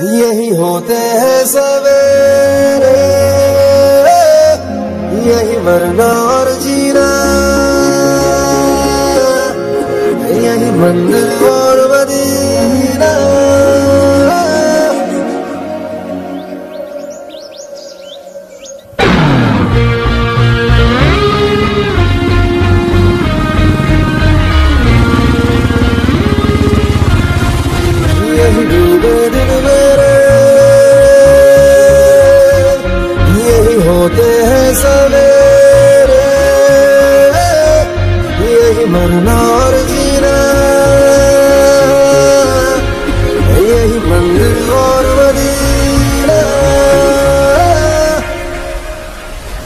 यही होते हैं सवेरे। यही मरना और जीना। यही मंदिर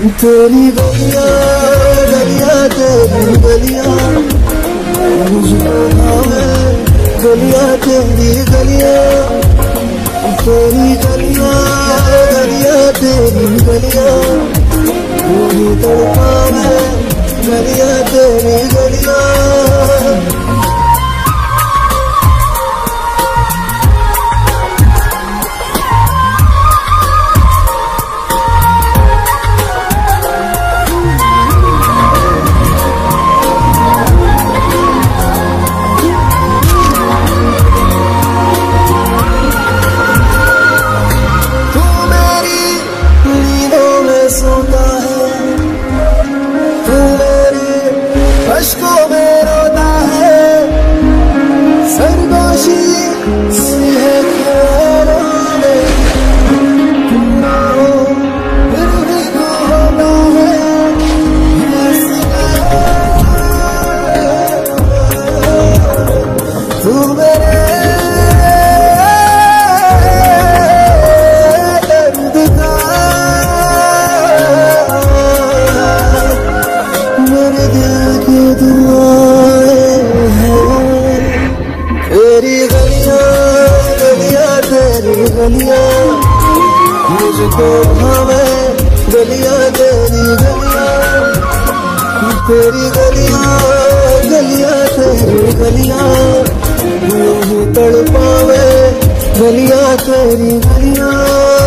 तेरी गलियाँ गलियाँ तेरी गलियाँ मुझको भावे गलियाँ तेरी गलियाँ तेरी गलियाँ गलियाँ तेरी गलियाँ तू ही तेरी गलियाँ गलियाँ तेरी गलियाँ यूँ तड़पावे गलियाँ तेरी गलियाँ।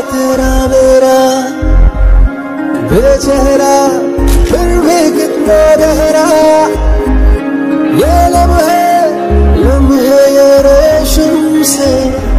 तेरा मेरा। बेचेहरा फिर भी कितना गहरा। ये लम्हे लम्हे ये रेशम से।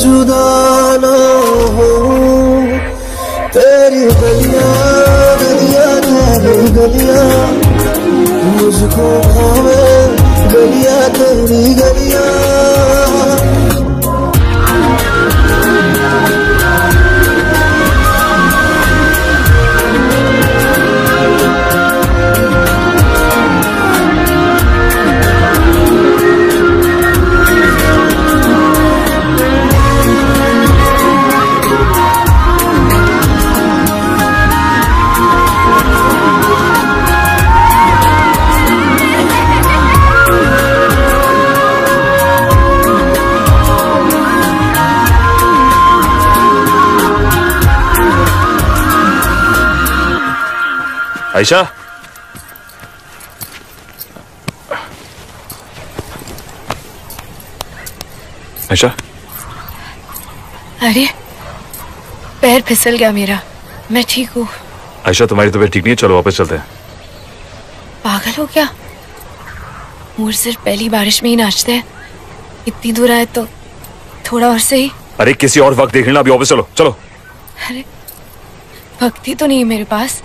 जुदा ना हो तेरी गलियाँ गलियाँ तेरी गलियाँ मुझको भावे गलियाँ तेरी गलियाँ आयशा आयशा अरे पैर फिसल गया मेरा। मैं ठीक हूँ। आयशा तुम्हारी तबीयत ठीक नहीं है? चलो वापस चलते हैं। पागल हो क्या मूर सिर्फ़ पहली बारिश में ही नाचते हैं। इतनी दूर आए तो थोड़ा और सही। अरे किसी और वक्त देख लेना अभी वापस चलो। चलो। अरे भक्ति तो नहीं है मेरे पास।